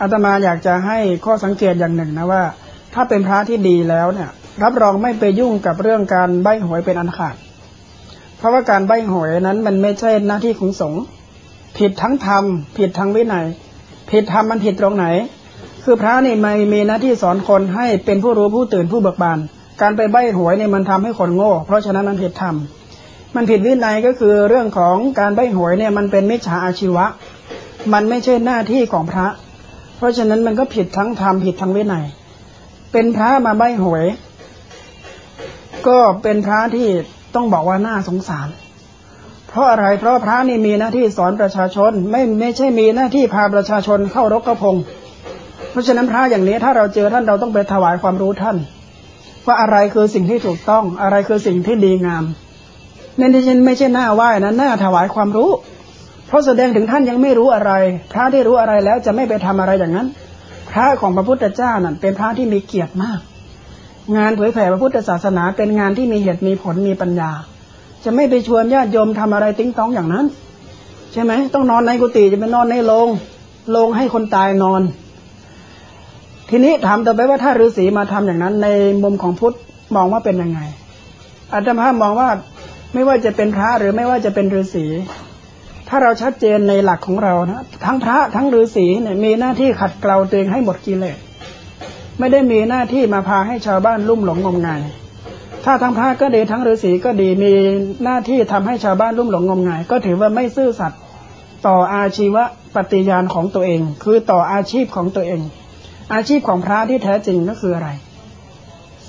อาตมาอยากจะให้ข้อสังเกตอย่างหนึ่งนะว่า ถ้าเป็นพระที่ดีแล้วเนี่ย รับรองไม่ไปยุ่งกับเรื่องการใบหวยเป็นอันขาด เพราะว่าการใบหวยนั้นมันไม่ใช่หน้าที่ของสงฆ์ผิดทั้งธรรมผิดทั้งวินัยผิดธรรมมันผิดตรงไหน คือพระนี่ไม่มีหน้าที่สอนคนให้เป็นผู้รู้ผู้ตื่นผู้เบิกบาน การไปใบหวยเนี่ยมันทำให้คนโง่ เพราะฉะนั้นมันผิดธรรมมันผิดวินัยก็คือเรื่องของการใบหวยเนี่ยมันเป็นมิจฉาอาชีวะ มันไม่ใช่หน้าที่ของพระ เพราะฉะนั้นมันก็ผิดทั้งธรรมผิดทั้งวินัย เป็นพระมาใบหวย ก็เป็นพระที่ต้องบอกว่าน่าสงสาร เพราะอะไร เพราะพระนี่มีหน้าที่สอนประชาชน ไม่ไม่ใช่มีหน้าที่พาประชาชนเข้ารกกระพง เพราะฉะนั้นพระอย่างนี้ถ้าเราเจอท่านเราต้องไปถวายความรู้ท่าน ว่าอะไรคือสิ่งที่ถูกต้อง อะไรคือสิ่งที่ดีงามนั่นที่ฉันไม่ใช่หน้าไหว้นะหน้าถวายความรู้ เพราะแสดงถึงท่านยังไม่รู้อะไร พระที่รู้อะไรแล้วจะไม่ไปทำอะไรอย่างนั้น พระของพระพุทธเจ้านั่นเป็นพระที่มีเกียรติมาก งานเผยแผ่พระพุทธศาสนาเป็นงานที่มีเหตุมีผลมีปัญญา จะไม่ไปชวนญาติโยมทำอะไรติ้งต้องอย่างนั้น ใช่ไหมต้องนอนในกุฏิจะไปนอนในโรงโรงให้คนตายนอน ทีนี้ถามต่อไปว่าถ้าฤาษีมาทำอย่างนั้น ในมุมของพุทธมองว่าเป็นยังไงอาตมามองว่าไม่ว่าจะเป็นพระหรือไม่ว่าจะเป็นฤาษี ถ้าเราชัดเจนในหลักของเรานะทั้งพระทั้งฤาษีเนี่ยมีหน้าที่ขัดเกลาตัวเองให้หมดกิเลสไม่ได้มีหน้าที่มาพาให้ชาวบ้านลุ่มหลงงมงาย ถ้าทั้งพระก็ดีทั้งฤาษีก็ดีมีหน้าที่ทำให้ชาวบ้านลุ่มหลงงมงาย ก็ถือว่าไม่ซื่อสัตย์ต่ออาชีวะปฏิญาณของตัวเอง คือต่ออาชีพของตัวเอง อาชีพของพระที่แท้จริงก็คืออะไร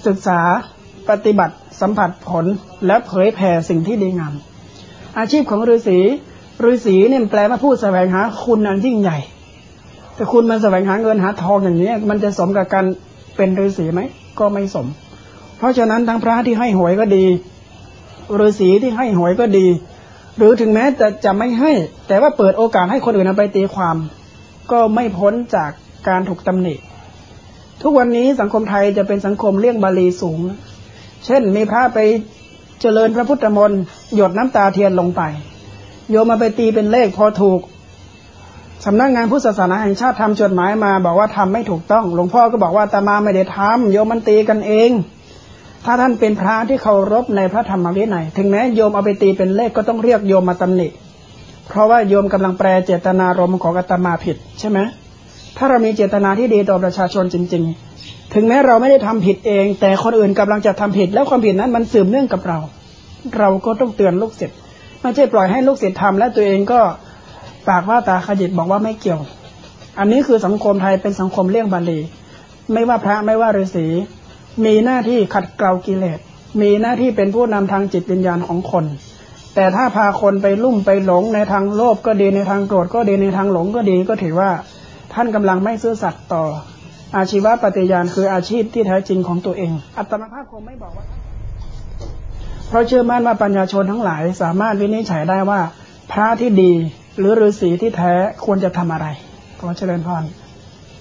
ศึกษาปฏิบัติสัมผัสผลและเผยแผ่สิ่งที่ดีงามอาชีพของฤาษี ฤาษีเนี่ยแปลว่าผู้แสวงหาคุณอันยิ่งใหญ่ แต่คุณมันแสวงหาเงินหาทองอย่างนี้มันจะสมกับการเป็นฤาษีไหมก็ไม่สม เพราะฉะนั้นทั้งพระที่ให้หวยก็ดีฤาษีที่ให้หวยก็ดี หรือถึงแม้จะจะไม่ให้ แต่ว่าเปิดโอกาสให้คนอื่นไปตีความ ก็ไม่พ้นจากการถูกตำหนิ ทุกวันนี้สังคมไทยจะเป็นสังคมเลี่ยงบาลีสูง เช่นมีพระไปเจริญพระพุทธมนต์หยดน้ำตาเทียนลงไป โยมมาไปตีเป็นเลขพอถูกสำนักงงานพุทธศาสนาแห่งชาติทำจดหมายมา บอกว่าทำไม่ถูกต้อง หลวงพ่อก็บอกว่าตามาไม่ได้ทำโยมมันตีกันเอง ถ้าท่านเป็นพระที่เคารพในพระธรรมวินัยถึงแม้โยมเอาไปตีเป็นเลขก็ต้องเรียกโยมมาตำหนิ เพราะว่าโยมกำลังแปลเจตนารมณ์ของอาตมาผิดใช่ไหมถ้าเรามีเจตนาที่ดีต่อประชาชนจริง ๆ ถึงแม้เราไม่ได้ทำผิดเอง แต่คนอื่นกำลังจะทำผิด แล้วความผิดนั้นมันสืบเนื่องกับเรา เราก็ต้องเตือนลูกศิษย์ ไม่ใช่ปล่อยให้ลูกศิษย์ทำและตัวเองก็ปากว่าตาขยิบบอกว่าไม่เกี่ยว อันนี้คือสังคมไทยเป็นสังคมเลี่ยงบาลี ไม่ว่าพระไม่ว่าฤาษี มีหน้าที่ขัดเกลากิเลส มีหน้าที่เป็นผู้นำทางจิตวิญญาณของคน แต่ถ้าพาคนไปลุ่มไปหลงในทางโลภก็ดีในทางโกรธก็ดีในทางหลงก็ดีก็ถือว่าท่านกำลังไม่ซื่อสัตย์ต่อ อาชีวะปฏิญาณคืออาชีพที่แท้จริงของตัวเอง อัตมาภาพคงไม่บอกว่า เพราะเชื่อมั่นว่าปัญญาชนทั้งหลาย สามารถวินิจฉัยได้ว่า พระที่ดีหรือฤาษีที่แท้ควรจะทำอะไรขอเจริญพร